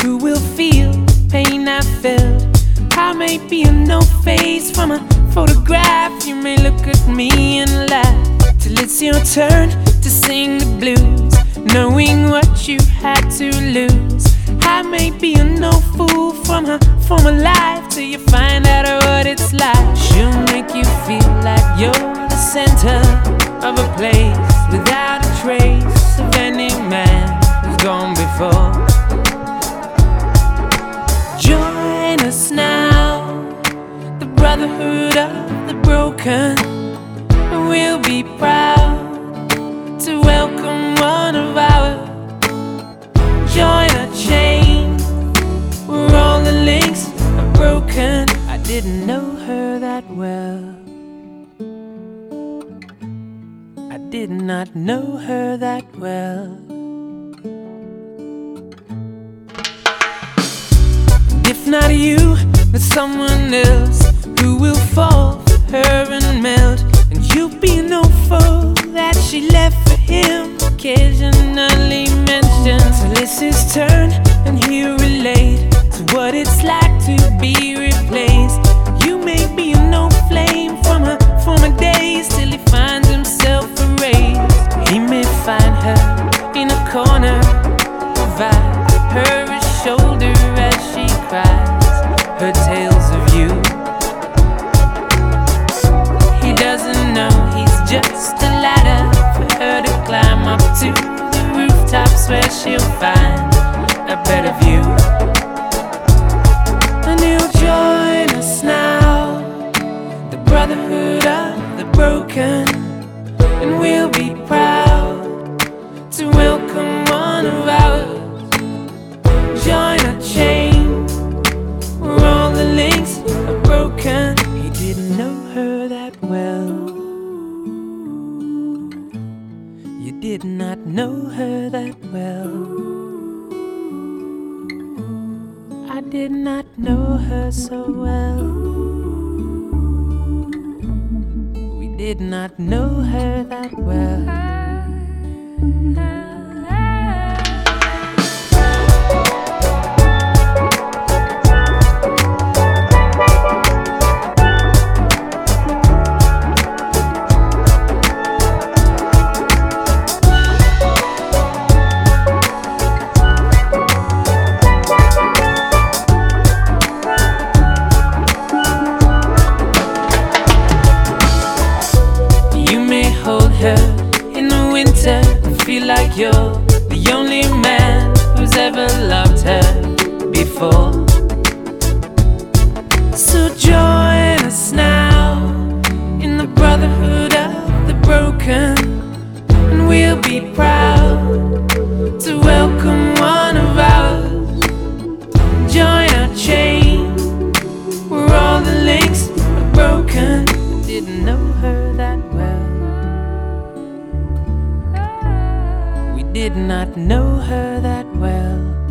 who will feel pain I felt. I may be a no face from a photograph. You may look at me and laugh till it's your turn to sing the blues, knowing what you had to lose. I may be a no fool from her former life till you find out what it's like. She'll make you feel like you're the center of a place the brotherhood of the broken. We'll be proud to welcome one of our. Join a chain where all the links are broken. I didn't know her that well. I did not know her that well. If not you, then someone else who will fall for her and melt. And you'll be no foe that she left for him, occasionally mentioned. So it's his turn, and he'll relate to what it's like to be replaced. You may be a no flame from her former days till he finds himself erased. He may find her in a corner, provide her a shoulder as she cries her tales You did not know her that well. I did not know her so well. We did not know her that well. Winter and feel like you're the only man who's ever loved her before. So join us now in the brotherhood of the broken, and we'll be proud did not know her that well.